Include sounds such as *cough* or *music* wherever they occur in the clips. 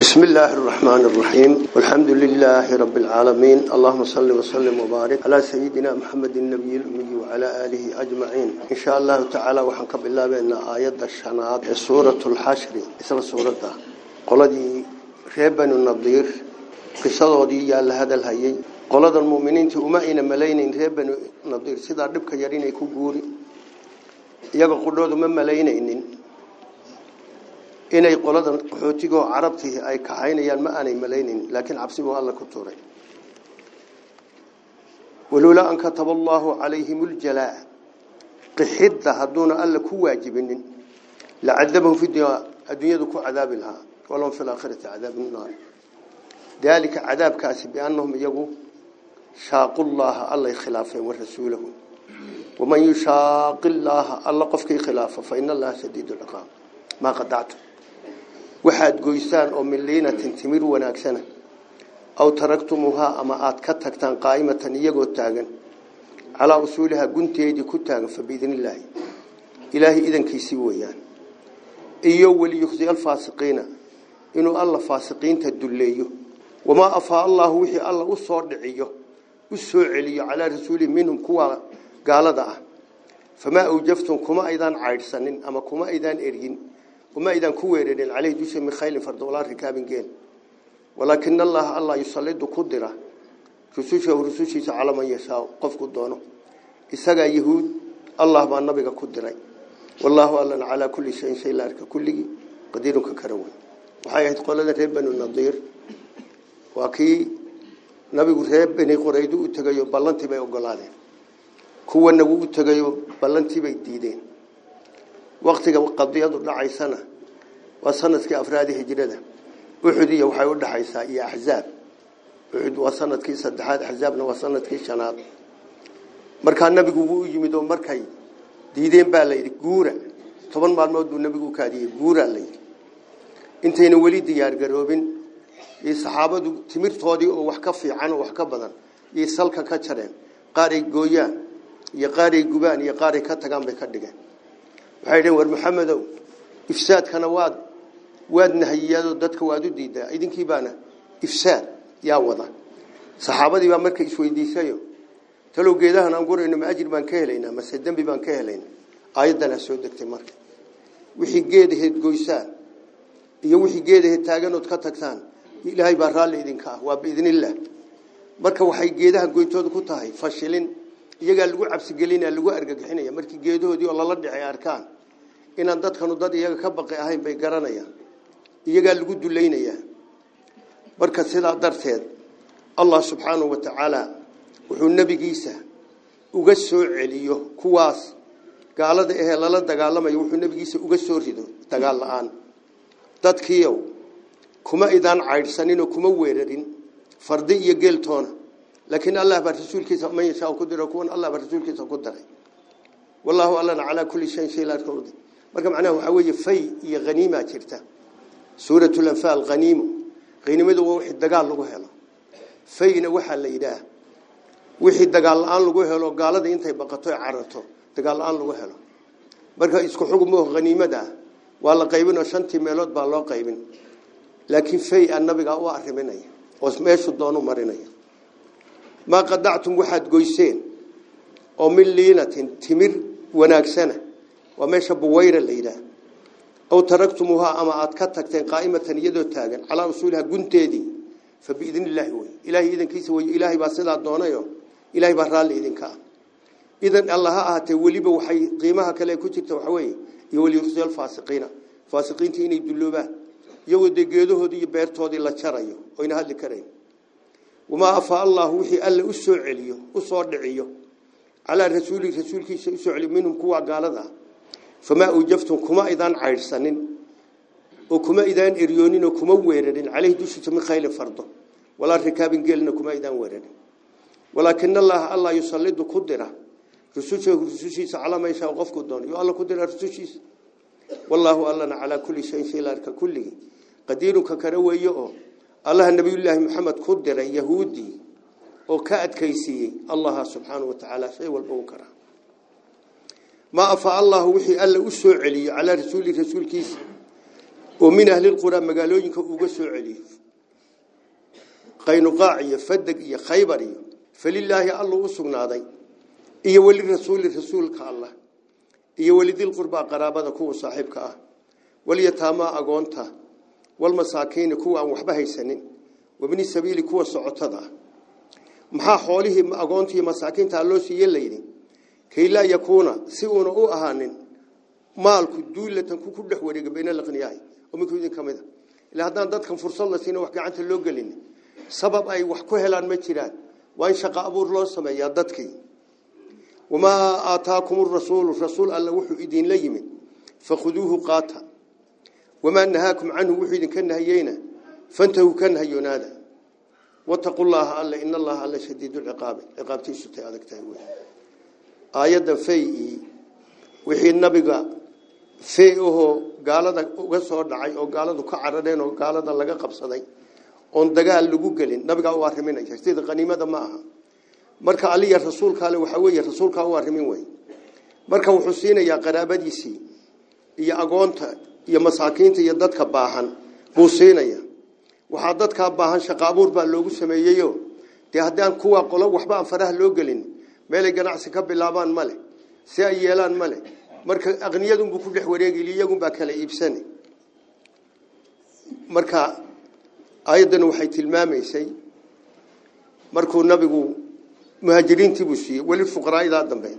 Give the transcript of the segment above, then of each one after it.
بسم الله الرحمن الرحيم. والحمد لله رب العالمين. اللهم صل وسلم وبارك على سيدنا محمد النبي الأمي وعلى آله أجمعين. إن شاء الله تعالى وحنك بالله بأن آيات الشنات سورة الحشر. اسم سورة. قلدي ريبن النظير قصة دي يا هذا الهي. قلد المؤمنين تؤمئن ملايين ريبن النظير سيدا ربك يرين يكون قولي يقول قلود من ملايين ay kaxaynayaan ma aanay malaynin laakiin cabsi buu alla ku tuuray walula an kataba allahu calayhim aljalaa qixidda hadduuna alla ku waajibinin lacadabahu fi dunya adduunyadu ku cadaabi lahaa walahum fi laakhirati cadaabu naar dalika cadaabkaasi biannahum iyagu shaaqu llaha allay khilaafeen wa rasuulahu waman yushaaqi llaha alla qofkii khilaafa fa ina allaha shadiidu lciqaab maa qadactum waxaad goysaan oo miliinatin timir wanaagsana aw taraktumuuhaa ama aad ka tagtaan qaa'imatan iyagoo taagan calaa usuulihaa gunteedii ku taagan fa biidnillaahi ilaahay idankiisii weeyaan iyo waliyukhsi alfaasiqiina inuu alla faasiqiinta dulleeyo wamaa afaa allaahu wixii alla u soo dhiciyo u soo celiyo calaa rasuulihi minhum kuwa gaalada ah famaa awjaftum kuma aydaan caydhsanin ama kuma aydaan eryin وما إذا كويرين عليه دوش من خيل فرد ولا ركاب جين. ولكن الله الله يصلد قدرة. رسوشه ورسوشه على من يشاء. قف قدونه. إسقى يهود الله ما النبي قدرة. والله أعلن على كل شيء شيء لا رك كله قدير ككروي وحياة قول هذا ربنا النظير وكي نبي رب بني قريدو تجايو بلنتي بي أقلاده كوا نبو تجايو بلنتي بي ديدين sanadkii saddexaad axzaabna waa sanadkii shanaad markaa nabigu wuu yimid oo markay diideen baa layidhi guura toban maalmood buu nabigu kaadiyey guuraa layidhi intayna weli diyaargaroobin iyo saxaabadu timirtoodii oo wax ka fiican oo wax ka badan iyo salka ka jareen qaaray gooyaan iyo qaaray gubaan iyo qaaray ka tagaan bay ka dhigeen waxay dhaheen war maxamedow ifsaadkana waad waad nahiyado dadka waad u diidaa idinkii baana ifsaad yaa wada saxaabadii baa markay isweydiisayo talow geedahan aan gurayno ma ajir baan ka helaynaa mase dembi baan ka helaynaa aayaddanaa soo degtay marka wixii geedaheed goysaan iyo wixii geedaheed taaganood ka tagtaan ilaahay baa raalli idinka ah waa biidnillaah marka waxay geedaha goytooda ku tahay fashilin iyagaa lagu cabsigelinaya lagu argagixinaya markii geedahoodii oo lala dhicay arkaan inaan dadkanu dad iyaga ka baqi ahayn bay garanayaan iyagaa lagu dulaynayaa marka sidaa darteed allah subxaanahu wa tacaala wuxuu nebigiisa uga soo celiyo kuwaas gaalada ahee lala dagaalamayo wuxuu nebigiisa uga soo rido dagaal la-aan dadkiiow kuma idaan caydhsaninoo kuma weerarin fardi iyo geeltoona laakiin allah baa rasuulkiisa man yashaa ku diro kuwan allah baa rasuulkiisa ku diray wallahu allana calaa kulli shayin shay laa yarkawdi iyo haniima jirta suuratul anfaal haniimo haniimadu waa wixii dagaal lagu helo fayna waxaa la yidhaah wixii dagaal la-aan lagu helo gaaladii intay baqato ee cararto dagaal la-aan lagu helo marka isku xugmo haniimada waa la qaybinoo shantii meelood baa loo qaybin laakiin fay a nabiga u arriminaya oo meeshu doonu marinaya ما قدعتم واحد قيسين أو من لينة تمر وناكسنة وماشى بوير الليلة أو تركتموها أما أتكتكتين قائمة يدو تاغن على رسولها قنتيدي فبإذن الله هو إلهي إذن كيس هو إلهي باسد الدونيو إلهي برال إذن كا إذن الله أهتي وليبا وحي قيمها كلا كتبت وحوي يولي رسول الفاسقين فاسقين تيني يدلوبا يودي قيدوه دي بيرتو دي لا شريو وين هذا كريم وما أفاء الله وحي ألا أسوع عليه أسوع دعيه على رسوله رسولك أسوع عليه منهم كوا قال ذا فما أوجفتم كما إذا عيرسنين وكما إذا إريونين وكما ويرين عليه دوشة من خيل فرضه ولا ركاب قيلنا كما إذا ويرين ولكن الله الله يصلد قدرة. رسوله رسوله على ما يشاء وغفك الدون. يا الله قدر رسوله والله ألنا على كل شيء شيء لارك قدير ككرويه الله النبي الله محمد قدر يهودي. وكأد كيسي. الله سبحانه وتعالى شيء والبوكرة. ما أفاء الله وحي ألا أسوع علي على رسول رسول كيس magaalooyinka uga soo celiyo qaynuqaac iyo fadag iyo khaybar iyo falilaahi alluu u sugnaaday iyo welirasuuli rasuulka allah iyo welidilqurbaa qaraabada kuwa saaxiibka ah walyataamaa agoonta walmasaakiini kuwa aan waxba haysanin wabni sabiili kuwa socotada ah maxaa xoolihii agoontii masaakiinta loo siiye layidhi كي لا يكون سوون أو أهانن مالك دولة كوكلح وريج بين الأغنياء ومكوا ذي كمذا لهذا ضد كم فرصة الله سينو وحكي عن اللوجلين سبب أي وحكوه لأن مثيران وإن شق أبو الله سما يضدك وما أتاكم الرسول الرسول الله وحي إدين ليم فخذوه قاتا وما نهاكم عنه وحيد كان هينا فانتهوا كان هينا واتقوا الله الله إن الله الله شديد العقاب عقابتي شتي هذا كتاب aayadda fay wixii nabiga fey ahoo gaalada uga soo dhacay oo gaaladu ka carareen oo gaalada laga qabsaday oon dagaal lagu gelin nabigaa u arriminaya sida qaniimada ma aha marka aliya rasuulka ale waxaa weeye rasuulkaa u arrimin wey marka wuxuu siinayaa qaraabadiisii iyo agoonta iyo masaakiinta iyo dadka baahan buu siinaya waxaa dadkaa baahan shaqo abuur baa loogu sameeyeyo dee haddaan kuwa qolo waxba faraha loo gelin meelay ganacsi ka bilaabaan male si ay yeelaan male marka aqniyadunbuu ku dhex wareegi iyagunbaa kala iibsani marka ayaddani waxay tilmaamaysay markuu nabigu muhaajiriintiibuu siiyey weli fuqaraa'idaa dambe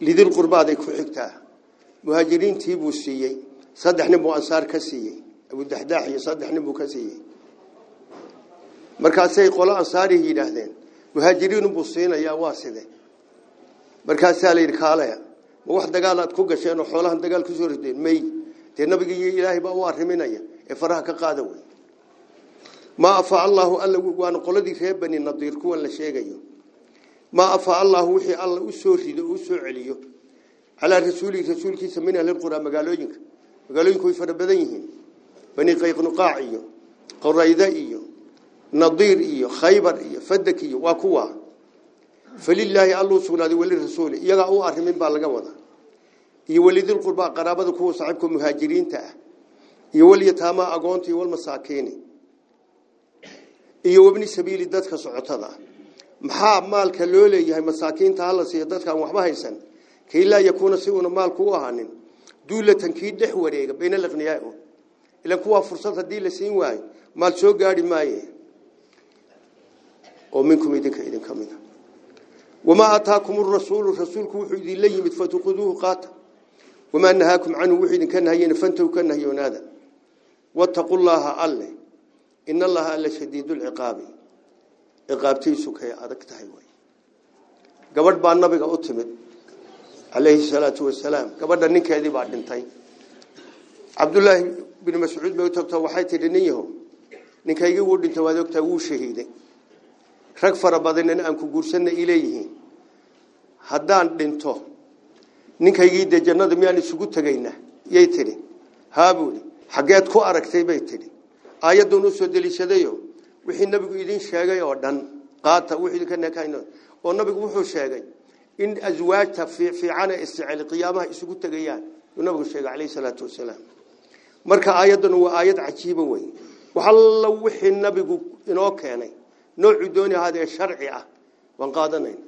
lidil qurbaaday ku xigtaa muhaajiriintiibuu siiyey saddex nin buu ansaar ka siiyey abudaxdaax iyo saddex nin buu ka siiyey markaasay qolo ansaarihi yidhaahdeen muhaajiriinunbuu siinayaa waa side markaasaa la yidhi kaalaya ma wax dagaal aad ku gasheen oo xoolahan dagaal kusoo rideen may dee nabiga iyo ilaahay baa u arriminaya ee faraha ka qaada wey maa afaa allaahu alla waana qoladii reer bani nadiir kuwan la sheegayo maa afaa allaahu wixii alla u soo rido oo u soo celiyo calaa rasuulihi rasuulkiisa min ahlilquraa magaalooyinka magaalooyinku way fara badan yihiin bani qayqnuqaac iyo qorayda iyo iyo khaybar iyo fadak iyo waa kuwa falilaahi alluu sugnaaday weli rasuuli iyagaa u arrimin baa laga wada iyo welidilqurbaa qaraabada kuwa saaxiibka muhaajiriinta ah iyo wabni sabiili dadka socotada maxaa maalka loo leeyahay masaakiinta hala siiyo dadkaan waxba haysan kay laa yakuuna si uuna maalku u ahaanin duulatan kii dhex wareega bayna laqniyaa ilan kuwaa fursad haddii la siin waayo maal soo gaari maaye wamaa aataakum rasuulu rasuulku wuxuu idinla yimid fatuquduuhu qaata wamaa nahaakum canhu wuxuu idinka nahayeen fantahu ka nahyoonaada wattaqu llaaha alle in allaha alla shadiidu lciqaabi ciqaabtiisu kay adag tahay way gabadh baa nabiga u timid calayhi salaatu wasalaam gabadha ninkeedii baa dhintay cabdullaahi bini mascuud bay u tagto waxay tidhi nin yahow ninkaygii wuu dhintay waad ogtaa wuu shahiiday rag fara badanina aan ku guursanna i leeyihiin haddaan dhinto ninkaygii dee jannada miyaan isugu tegayna yay tidhi haa buuhi xaggeed ku aragtay bay tidhi aayaddan u soo deliishadayo wixii nabigu idin sheegay oo dhan qaata oo nabigu wuxuu sheegay in aswaajta fiican ee isticeel qiyaamaha isugu tegayaan uu nabigu sheegay calayhi salaatu wasalaam marka aayaddan waa aayad cajiiba wey wax alla wixii nabigu inoo keenay noocuu dooni ahaadee sharci ah waan qaadanayna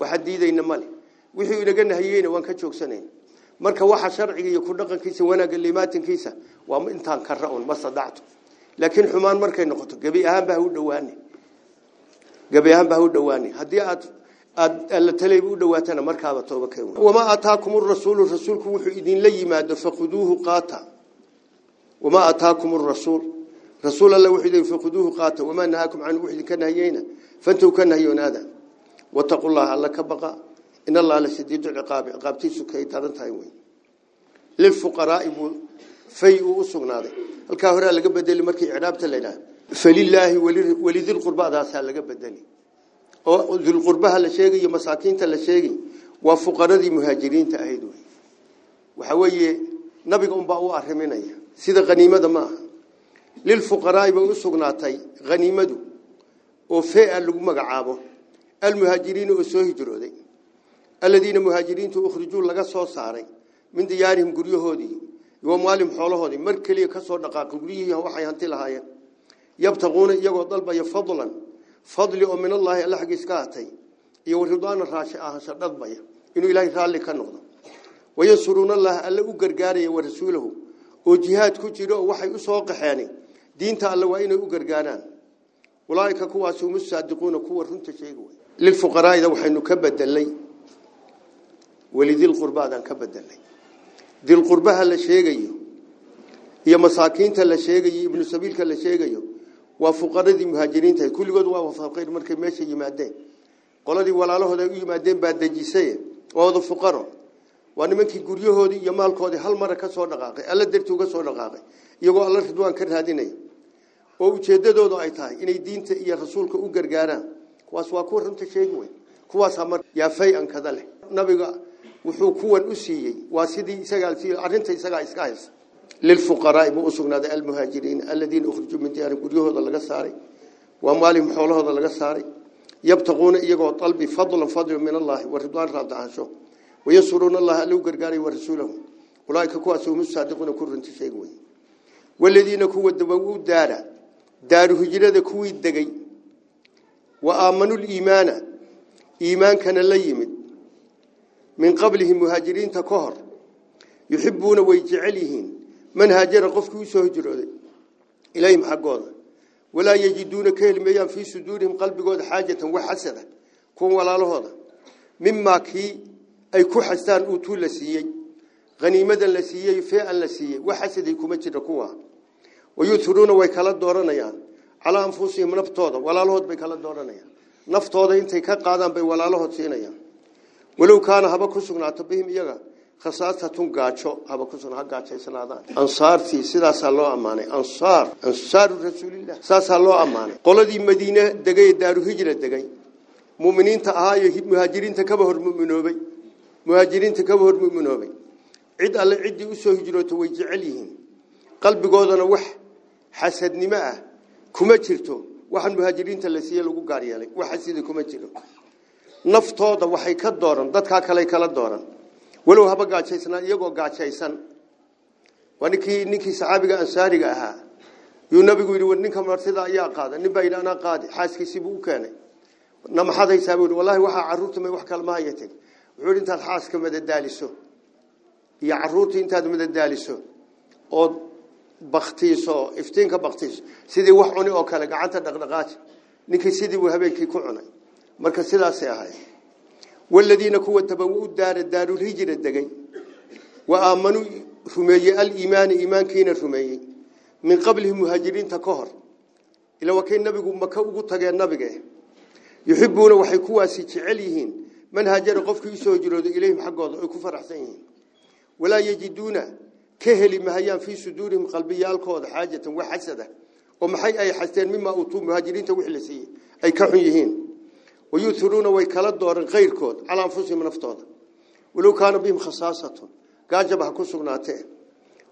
waxa diidayna male wixii inaga nahiyeyna waan ka joogsanayna marka waxa sharciga iyo ku dhaqankiisa wanaagga limaatinkiisa waa intaan ka ra-un ma sadacto laakiin xumaan markay noqoto gebi ahaanba ha u dhawaani gebi ahaanba ha u dhawaani haddii aad aad alla talayba u dhawaatana markaaba tooba keen wamaa aataakum rasuulu rasuulku wuxuu idinla yimaado faquduuhu qaata wamaa aataakum rasuul rasuul alla wuxuu idin faquduuhu qaata wamaa nahaakum canhu wuxuu idinka nahiyeyna fantow ka nahiyoonaada wattaqu llaha alla ka baqa in allaha la shadiidu ciqaabi ciqaabtiisu kay daran tahay wey lilfuqaraai buu fay uu u sugnaaday halkaa horea laga bedeli markii icraabta la yidhaha falilaahi welidilqurbadaasaa laga bedeli oo dilqurbaha la sheegayo masaakiinta la sheegay waa lagu magacaabo almuhaajiriina oo soo hijrooday aladiina muhaajiriintu ukhrijuu laga soo saaray min diyaarihim guryahoodii iyo maalin xoolahoodii mar kaliya ka soo dhaqaaqay guriyihii waxay hanti lahaayeen yabtaquuna iyagoo dalbaya fadlan fadli oo min allahi alla xaggiis ka hatay iyo ridwaana raashi ahaansha dhadbaya inuu ilaahay raalli ka noqdo wayansuruuna allaha alla u gargaaraya wa rasuulahu oo jihaad ku jiro oo waxay u soo qaxeen diinta alla waa inay u gargaaraan ulaaika kuwaas hum saadiquuna kuwa runta sheega way lilfuqaraa'ida waxaynu ka bedelay walidil qurbaadan ka bedelay dil qurbaha la sheegayo iyo masaakiinta la sheegayo ibnu sabiilka la sheegayo waa fuqaradii muhaajiriinta kulligood waa faqir markay meesha yimaadeen qoladii walaalahooda u yimaadeen baa dejisay wada fuqaro waa nimankii guryahoodii iyo maalkoodii hal mara ka soo dhaqaaqay alla dartii uga soo dhaqaaqay iyagoo alla ridwaan ka raadinaya oo ujeedadoodu ay tahay inay diinta iyo rasuulka u gargaaraan kuwaas waa kuwa runta sheegi wey kuwaasaa mar yaa fay-an kada leh nabiga wuxuu kuwan u siiyey waa sidii isagaa siiyey arrinta isagaa iska haysa lilfuqaraa'i buu u sugnaaday almuhaajiriin aladiina ukhrijuu min diyaari guryahooda laga saaray waa maalihim xoolahooda laga saaray yabtaquuna iyagoo dalbi fadlan fadli min allahi wa ridwaan raadacaansho wayansuruuna allaha alla u gargaaray wa rasuulahu ulaaika kuwaas hum saadiquuna ku runta sheegi wey waladiina kuwa dabaw u daara daaru hijrada kuwii degay wa aamanuu liimaana iimaankana la yimid min qablihim muhaajiriinta ka hor yuxibuuna way jecel yihiin man haajara qofkii usoo hijrooday ilayhim xaggooda walaa yajiduuna ay ku xastaan uutuu la siiyey haniimadan la siiyey feean la siiyey wax xasaday kuma jira kuwa wayuhiruuna way kala dooranayaan calaa anfusihim naftooda walaalahood bay kala dooranayaan naftooda intay ka qaadaan bay walaalahood siinayaan walow kaana haba ku sugnaato bihim iyaga khasaasatun gaajo haba ku sugnaa gaajaysanaadaan ansaartii sidaasaa loo ammaanay ansaar ansaaru rasuulillah saasaa loo ammaanay qoladii madiine degay daaru hijra degay muuminiinta ahaa iyo muhaajiriinta kaba hor muminoobay ah waxaan muhaajiriinta la siiyey lagu gaar yeelay wax xasidi kuma jiro naftooda waxay ka dooran dadkaa kale kala dooran walow haba gaajaysnaa iyagoo gaajaysan waa ninkii ninkii saxaabiga ansaariga ahaa yuu nabigu yidhi ninka martida ayaa qaada nin baa yidhi anaa qaadi xaaskiisii buu u keenay na maxaad haysaa buu yidhi wallahi waxaa carruurta may wax kale ma wuxuu yidhi intaad xaaska madadaaliso iyo carruurta intaad madadaaliso ood baktiiso iftiinka baktiiso sidii wax cuni oo kale gacanta dhaqdhaqaaji ninkii sidii buu habeenkii ku cunay marka sidaasay ahayd والذين كوا تبوا الدار الدار الهجرة دقي وآمنوا رمي الإيمان إيمان كين رمي من قبلهم إلا من هاجر قفك يسوجروا إليهم حقا كفر حسين ولا يجدون كهل مهيان في صدورهم قلبيا الكود حاجة وحسدة. ومحي أي حسين مما أوتوا مهاجرين توحلسي أي كحيهين ويثرون ويكلا دور غير كود على أنفسهم نفتوضا ولو كان بهم خصاصة. قاجبها كسغناته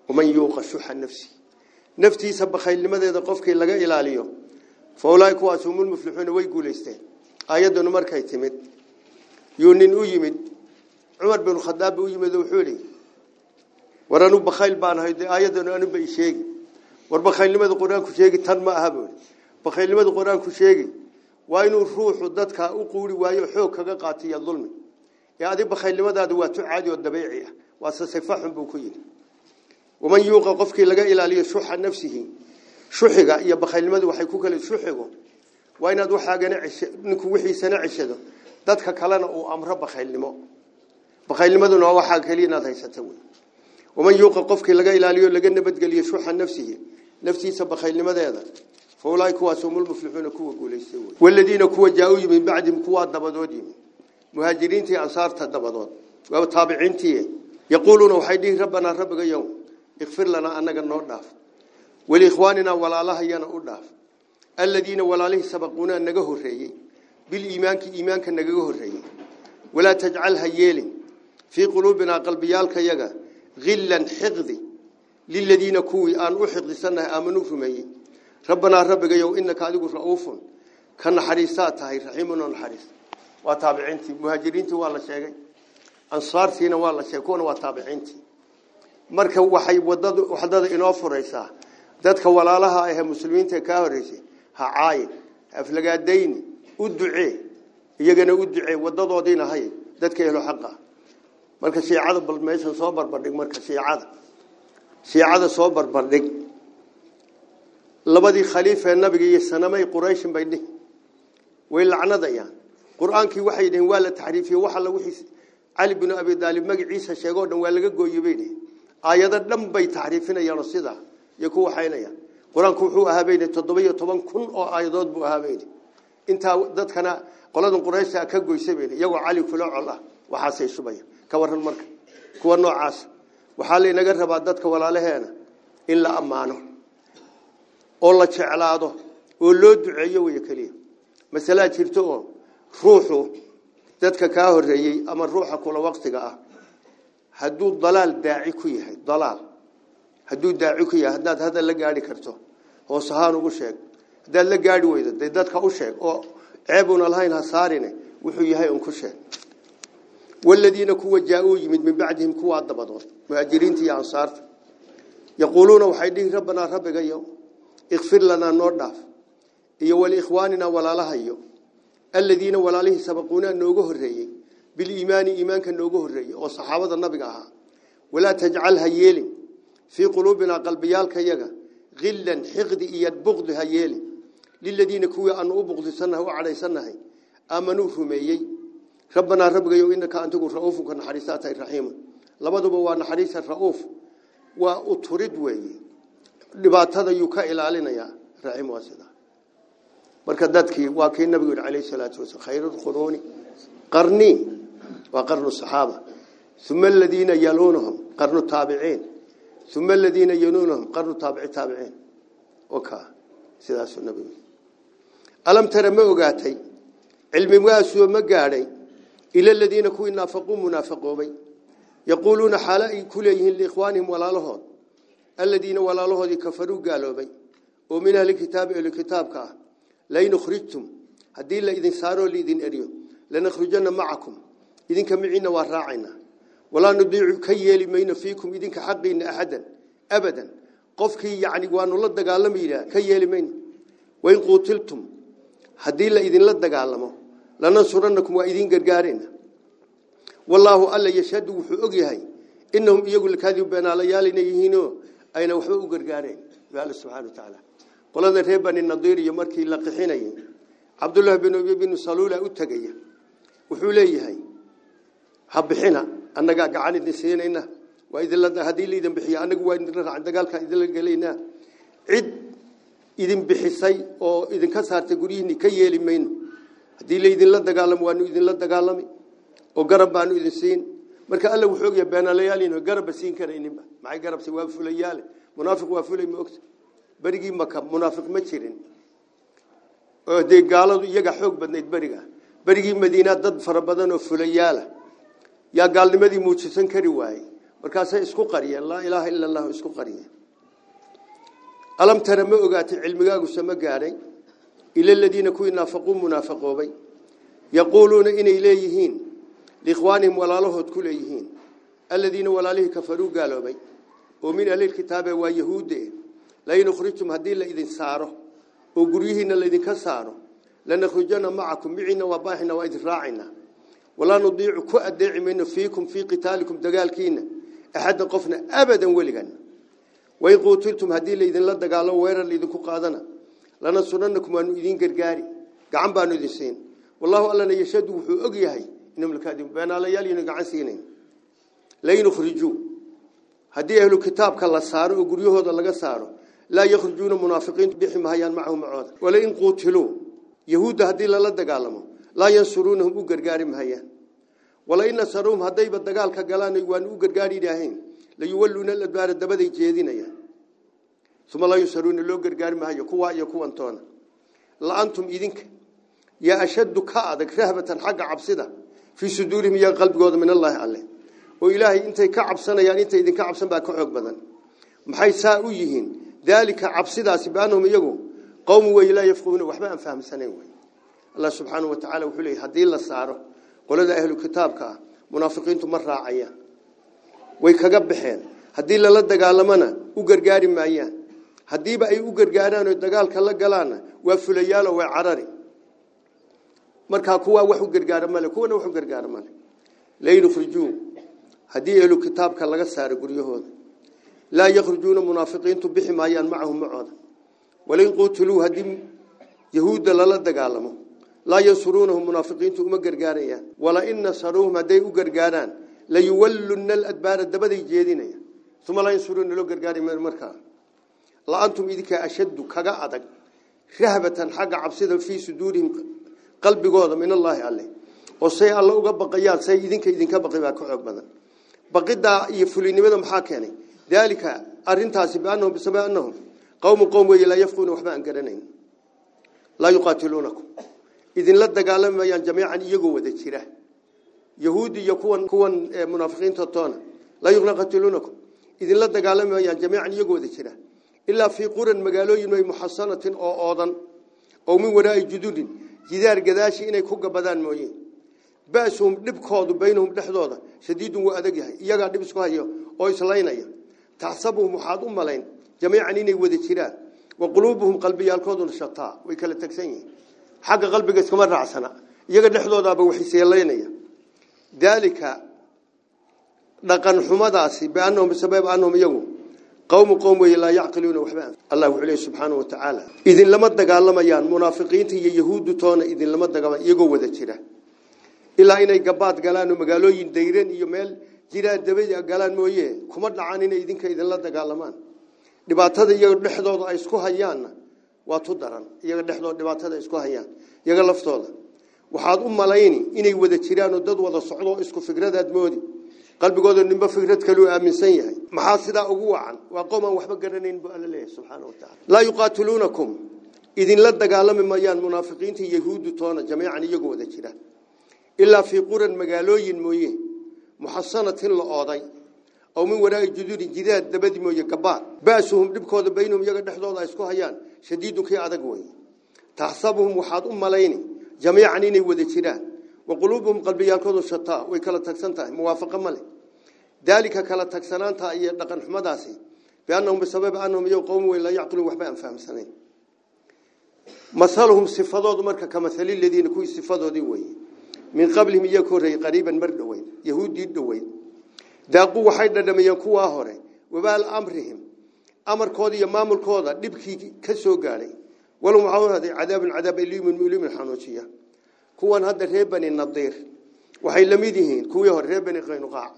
ومن يوق شح النفس. نفتي سبخي لماذا إذا قفك لغا إلاليو فأولئك وأسهم المفلحون ويقوليستين. آيات مركي تمد يونين أيمد عمر بن الخطاب أيمد وحولي ورانو بخيل بان هيدي آيات أنو بيشيغ وربخيل لماذا قرآن كشيغ تنما أهبون بخيل لماذا قرآن كشيغ waa inuu ruuxu dadka u quuri waayo xoog kaga qaatiya dulmi ee adi bakhaylnimadaadu waa tu caadi oo dabiici ah waa sifaxun buu ku yidhi waman yuuqa qofkii laga ilaaliyo shuxa nafsihi shuxiga iyo bakhaylnimadu waxay ku kala waa dadka kalena uu amro bakhaylnimo bakhaylnimaduna waa waxaa keliya inaad haysato wey waman yuuqa qofkii laga ilaaliyo laga nabadgeliyo shuxa nafsihi naftiisa bakhaylnimadeeda فأولئك واسهم المفلحون كوا قوليسوا والذين كوا جاءوا من بعدهم كوا دبدود مهاجرين تي أنصار تدبدود وتابعين تي يقولون وحيدين ربنا ربك يوم اغفر لنا أنك النور داف ولإخواننا ولا الله ينا أداف الذين ولا له سبقونا نجه الرئي بالإيمان كإيمان كنجه الرئي ولا تجعلها يلي في قلوبنا قلبيالك يجا غلا حقدي للذين كوي أن أحد سنة آمنوا فمي ربنا ربك يو إنك أدق رؤوف. كان حريصاتها رحيم ونحريص وتابعينتي مهاجرينتي والله شيء. أنصارتينا والله شيء كون وتابعينتي marka waxay wadada waxdada inoo furaysaa dadka walaalaha ah ee muslimiinta ka horeysay ha caayin wadadoodiina hay dadka helo xaqa marka shiicada bal meeshan soo barbardhig marka shiicada shiicada soo barbardhig labadii khaliifa ee nabiga iyo sanamay qurayshin bay dhih way lacnadayaan qur-aankii waxay dhaheen waa la taxriifiyey waxa lagu xis cali binu abi daalib magaciisa sheegoo dhan waa laga gooyey bay dhaheen aayado dhan bay taxriifinayaan sidaa iyo ku waxaynayaan qur-aanku wuxuu ahaa bayni toddoba-iyo toban kun oo aayadood buu ahaa bayni intaa dadkana qoladan qurayshta ka goysay iyagoo cali kula col ah waxaasay shubaya ka waran marka kuwa noocaas waxaa laynaga rabaa dadka walaalaheena in la ammaano oo la jeclaado oo loo duceeyo way kaliya masalaa jirto oo ruuxu dadka ka horeeyay ama ruuxa kula waqtiga ah haduu dalaal daaci ku yahay dalaal haduu daaci ku yahay hadaad hada la gaari karto hoos ahaan ugu sheeg hadaad la gaari weydo dee dadka u sheeg oo ceebuna lahayn ha saarine wuxuu yahay un ku sheeg والذين كوا جاءوا يمد من بعدهم كوا دبدون مهاجرين تي انصار يقولون وحيدين ربنا ربك يوم اغفر لنا نور داف iyo wal ikhwanina walaalahayo alladina walaalihi sabaquna noogu horeeyay bil iimaani iimaanka noogu horeeyay oo saxaabada nabiga ahaa wala tajcal hayeli fi qulubina qalbiyalka yaga gillan hiqdi iyo buqd hayeli lilladina aan u buqdisanahay oo cadaysanahay amanu rumeeyay rabbana rabbigayo innaka antagu ra'uufun naxariisatay rahiim labaduba waa naxariisa ra'uuf waa uturid weeye dhibaatada yu ka ilaalinaya rahiim waa sida marka dadkii waa kii nabigu kaleey salaatu wasalaam khayrul quruni qarni wa qarnu sahaba thumma alladhina yalunhum qarnu tabi'in thumma alladhina yalunhum qarnu tabi'i tabi'in oka sidaas nabigu alam tara ma ogaatay cilmi waasu ma gaaray ila alladhina ku nafaqu munafiqoobay yaquluna halai kulayhin li ikhwanihim wala lahum alladhina wala lahum kafaru galoobay oo min ahli kitab ila kitabka لين خرجتم هدي لا إذن صاروا لي إذن أريو لنخرجنا معكم إذن كمعينا وراعنا ولا نضيع كيالي مين فيكم إذن كحقين أحدا أبدا قفك يعني وأن الله دقالم إلى كيالي مين وإن قتلتم هدي لا إذن لا دقالمه لننصرنكم وإذن قرقارين والله ألا يشهد وحقهي إنهم يقول لك هذه بين ليالي نيهينو أين وحقه قرقارين قال سبحانه وتعالى qolada reer bani nadiir iyo markii la qixinayay cabdullah bin ubay bin salula u tagaya wuxuu leeyahay habixina annaga gacan idin siinayna waa idin la hadii liidan bixiyo annagu waa idin dagaalka idin la galeynaa cid idin bixisay oo idin ka saartay gurihiini ka yeeli mayno. Hadii leedin la dagaalamo waanu idin la dagaalami oo garab baanu idin siin. Marka alla wuxuu ogyahay beenalayaalin garab siin karayninba. Maxay garab si waa fulayaale. Munaafiq waa fulay ma ogta barigii maka munaafiq ma jirin. Oo de gaaladu iyaga xoog badnayd bariga barigii madiina dad fara badan oo fulayaala yaa gaalnimadii muujisan kari waayey. Markaasay isku qariyeen. Laa ilaaha ila allah isku qariyeen alam tara ma ogaatay cilmigaagu sama gaadhay ila aladiina kuwii naafaquu munaafiqoobay yaquuluuna inay leeyihiin liikhwaanihim walaalahood ku leeyihiin aladiina walaalihii kafaruu gaaloobay oo min ahlilkitaabe waa yahuude lain ukhrijtum haddii la idin saaro oo guryihiina laydinka saaro lanakhrijana macakum miciina waa baaxina waa idin raacina walaa nudiicu ku adeeci mayno fiikum fii qitaalikum dagaalkiina axadda qofna abadan weligan wain quutiltum haddii laydinla dagaalo weerar laydinku qaadana lanansuranakum waanu idin gargaari gacan baanu idin siin wallahu allana yashadu wuxuu og yahay inhum lakaadibuun beenaalayaal yinu gacan siinayn lain ukhrijuu haddii ahlu kitaabka la saaro oo guryahooda laga saaro لا يخرجون منافقين بحم هيان معهم معود ولئن قتلوا يهود هدي لا دغالمو لا ينصرونهم وغرغارم هيان ولئن نصرهم هدي بدغال كغلان وان وغرغاري داهين لا يولون الادبار دبدي جيدينيا ثم لا ينصرون لو غرغارم هيا كوا يا كوان تون لا أنتم إذنك. يا أشد كادك رهبه حق عبسدة. في صدورهم يا قلبكود من الله عليه. وإلهي انت كعبسنيان انت إذن كعبسن با كخوق بدن. maxay saa u yihiin ذلك عبسداس بانهم يجو قوم ولا يفقهون. وحما فهم سنين وي. الله سبحانه وتعالى وحلي هدي الله صاره قل أهل الكتاب منافقين تمر راعيا ويكجبحين haddii lala dagaalamana u gargaari maayaan haddiiba ay u gargaaraan oo dagaalka la galaanna waa fulayaalo waa carari markaa kuwaa wax u gargaara male kuwana wax u gargaara male laynufrijuu haddii ehlu kitaabka laga saaro guryahooda laa yakhrujuuna munaafiqiintu bixi maayaan macahum macooda walain quutiluu haddii yahuudda lala dagaalamo laa yansuruunahum munaafiqiintu uma gargaarayaan walain nasaruuhum hadday u gargaaraan laa yansuruuna loo gargaari maayo markaa la antum idinkaa ashaddu kaga adag rahbatan xagga cabsida fii suduurihim qalbigooda min allaahi alle oo say alle uga baqayaan say idinka idinka baqi baa ka xoog badan baqidaa iyo fulinimada maxaa keenay daalika arintaasi biannahum bisabab annahum qowmu qowm weeye laa yafquuna waxba aan garanayn laa yuqaatiluunakum idinla dagaalami maayaan jamiican iyagoo wada jira yahuudi iyo kuwan kuwan munaafiqiinta toona laa yuqaatiluunakum idinla dagaalami maayaan jamiican iyagoo wada jira ilaa fii quran magaalooyin may muxasanatin oo oodan oo min waraa'i judurin jidaar gadaashi inay ku gabadaan mooyeen ba'suhum dhibkoodu baynahum dhexdooda shadiidun waa adag yahay iyagaa dhib isku hayo oo islaynaya taxsabuhum waxaad u malayn jamiican inay wada jiraan wa quluubuhum qalbiyaalkooduna shataa way kala tegsan yihiin xagga qalbiga iskama raacsana iyaga dhexdoodaaba wax iseelaynaya daalika dhaqan xumadaasi biannahum bisabab annahum iyagu qowmu qowm weeye laa yacqiluuna waxba. Allah wuxuu leeyahy subxaanahu watacaala idinlama dagaalamayaan munaafiqiinta iyo yahuuddu toona idinlama dagaalama iyagoo wada jira. Ilaa inay gabaad galaan oo magaalooyin dayran iyo meel jiraan dabadi galaan mooye kuma dhacaan inay idinka idinla dagaalamaan. Dhibaatada iyaga dhexdooda ay isku hayaanna waa tu daran iyaga dhexdooda dhibaatada isku hayaan iyaga laftooda waxaad u malayni inay wada jiraan oo dad wada socdo isku fikradaad moodi qalbigooda ninba fikrad kale uu aaminsan yahay maxaa sidaa ugu wacan waa qoom aan waxba garanayn buu alla leeyahay subxaanahu watacaala laa yuqaatiluunakum idinla dagaalami mayaan munaafiqiinta yahuuddu toona jamiican iyagoo wada jira ilaa fii quran magaalooyin mooye muxasanatin la ooday aw min waraa'i judurin jidaad dabadi mooye gabaad ba'suhum dhibkooda baynahum iyaga dhexdooda isku hayaan shadiidun kii adag wey taxsabuhum waxaad u way kala tagsan tahay muwaafaqo male daalika kala tagsanaanta iyo dhaqan xumadaasi biannahum bisababi annahum iyagu qowm weyn laa yacqiluun waxba aan fahamsanayn masaluhum sifadoodu marka ka masali ladiina kuwii sifadoodii weeye min qablihim iyo ka horreeyey qariiban mar dhoweyn yahuuddii dhoweyn daaquu waxay dhadhamayeen kuwaa hore wabaal amrihim amarkooda iyo maamulkooda dhibkii ka soo gaadhay ولو معاون هذا عذاب العذاب اللي من مؤلم الحنوشية كون هذا ريبن النضير. وحي لم يدهين. كوي هو ريبن قينقاع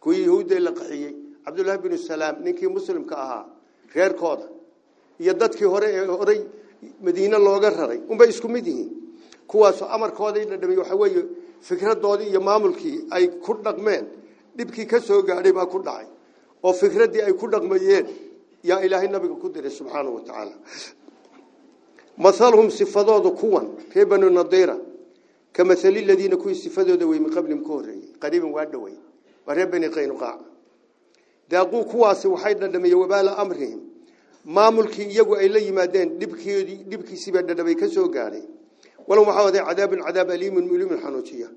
كوي يهود اللقحي عبد الله بن السلام نكي مسلم كأها. غير كود يدد كي هري هري مدينة الله جرري أم بيسكو مدهين كوا سو أمر كود إلا دم يحوي فكرة دادي يمامل كي أي كرد نقمان دب كي كسو قاعد يبقى كرد عين أو فكرة دي أي كرد نقمان يا إلهي النبي كودري سبحانه وتعالى. Nadiira ka mahali ladiina kuwii sifadooda wey min qablihim ka horreeyey qariiban waa dhowey waa reer bani qaynuqaac daaquu kuwaasi waxay dhadhamiyeen wabaala amrihim maamulkii iyagu ay la yimaadeen dhibkeedii dhibkiisiibaa dhadhamay ka soo gaadhay walow waxaa waday cadaabun cadaab aliimun mulimun xanuujiya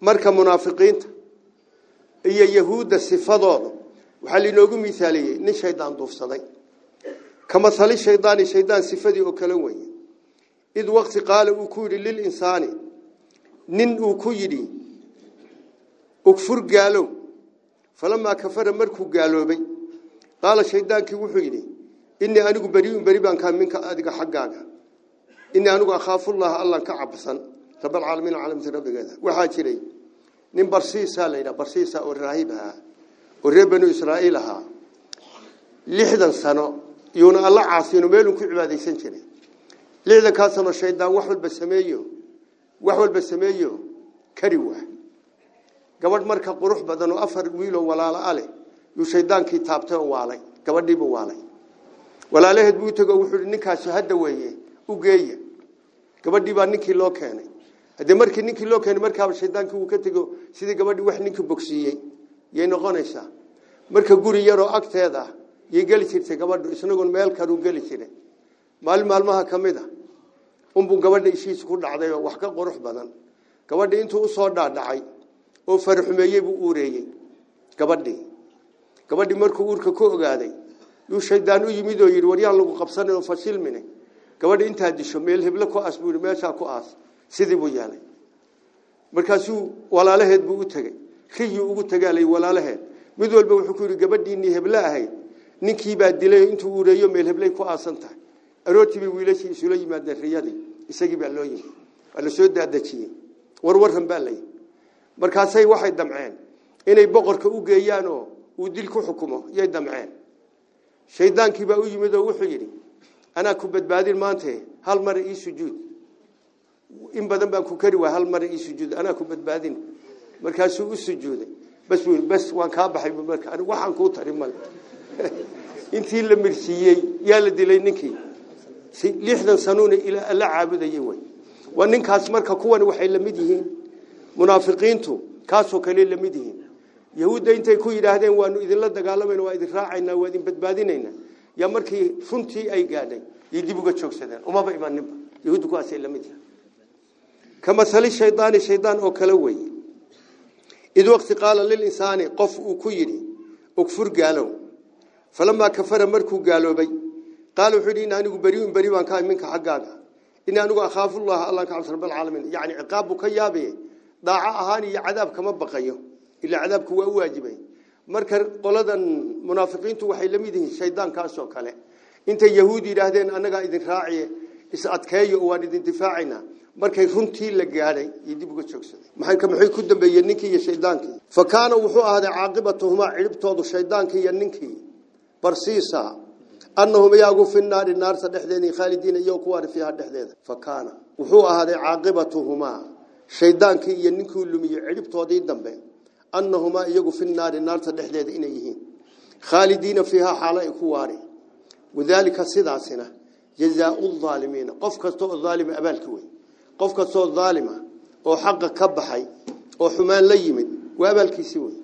marka munaafiqiinta iyo yahuudda sifadooda waxaa lainoogu miaaliyey nin shaydaan duufsaday ka mahali shaydaani shaydaan sifadii oo kale weye id waqti qaala uu ku yidhi lilinsaani nin uu ku yidhi ugfur gaalow falamaa kafara markuu gaaloobay qaala shaydaankii wuxuu yidhi inii anigu beriun beri baan kaa minka adiga xaggaaga inii anigu akhaafullaha allan ka cabsan rabalcaalamiin caalamti rabbigeeda waxaa jiray nin barsiisaa la yidhaha barsiisa oo raahib ahaa oo reer lixdankaa sano shaydaan wax walba sameeyo wax walba sameeyo kari waa gabadh marka qurux badan oo afar wiiloo walaalo a leh yuu shaydaankii taabtay oo waalay gabadhiibu waalay walaalaheed buu utego wuxuu hi ninkaasi hadda weeye u geeya gabadhii baa ninkii loo keenay haddee markii ninkii loo keenay markaaba shaydaankii uu ka tego sidii gabadhii wax ninkii bogsiiyey yay noqonaysaa marka guri yaroo agteeda maalin maalmaha ka mid a unbuu gabadha ishiisa ku dhacday oo wax ka qurux badan gabadhii intuu usoo dhaadhacay oo farxumeeyey buu uureeyey gabadhii gabadhii markuu uurka ku ogaaday yuu shaydaan u yimid oo yidhi waryaan lagu qabsanin oo fashilmine gabadhi intaa disho meel heblo ku aas buu yidhi meeshaa ku aas sidii buu yeelay markaasuu walaalaheed buu u tegey riyuu ugu tegaalay walaalaheed mid walba wuxuu ku yidhi gabadhiinnii heblo ahayd ninkiibaa dilay intuu ureeyo meel heblay ku aasan tahay aroortii bay wiilashii isula yimaadeen riyadii isagii baa loo yimi waa la soo daadajiyey warwaran baa layi markaasay waxay damceen inay boqorka u geeyaan oo uu dil ku xukumo yay damceen shaydaankii baa u yimid oo wuxuu yidhi anaa ku badbaadin maante hal mara ii sujuud in badan baan ku kari waay hal mara ii sujuud anaa ku badbaadin markaasuu u sujuuday bas bas waan kaa baxay marka waxaan kuu tari male *laughs* intii la mirsiiyey yaa la dilay ninkii. Lixdan sanuuna ilaa la caabudayay way. Waa ninkaas marka kuwan waxay la mid yihiin. Munaafiqiintu kaasoo kale la mid yihiin. Yahuudda intay ku yidhaahdeen waanu idinla dagaalamayna waa idin raacaynaa waa idin badbaadinaynaa yaa markii runtii ay gaadhay iyo dib uga joogsadeen. Umaba imaninba yahuuddu kuwaasay la mid yihiin. Kamasali shaydaani shaydaan oo kale weeye. Id waqti qaala lilinsaani qof uu ku yidhi ugfur gaalow فلما كفر مركو قالوا بي. قالوا حدين أنا بريء بريء وأنا كائن منك حقاً إن أنا أخاف الله الله كعبد رب العالمين. يعني عقابك يا بي ضاع هاني عذاب كم بقيه إلا عذابك هو واجبي. مركر قلدا منافقين تو حي لم يدين شيطان كاسو كله. أنت يهودي رهدين أنا قاعد راعي. إسأت كي أواني دفاعنا مركي خنتي لك هذا يدي بقول شخص ما هي كم حي كده بينك يا شيطانك. فكان وحوا هذا عاقبتهما عرب تاضو شيطانك يننكي barsiisa annahum iyagu fi naari naarta dhexdeeda khaalidiina iyo ku waari fiiha dhexdeeda fa kaana wuxuu ahaaday caaqibatuhumaa shaydaankii iyo ninkii lumiyey ciribtoodii dambe annahumaa iyagu fi naari naarta dhexdeeda inay yihiin khaalidiina fiiha xaalo ay ku waari wadaalika sidaasina jazaau aalimiina qof kasta oo aalima abaalki wey qof kastoo aalima oo xaqa ka baxay oo xumaan la yimid waa abaalkiisii wey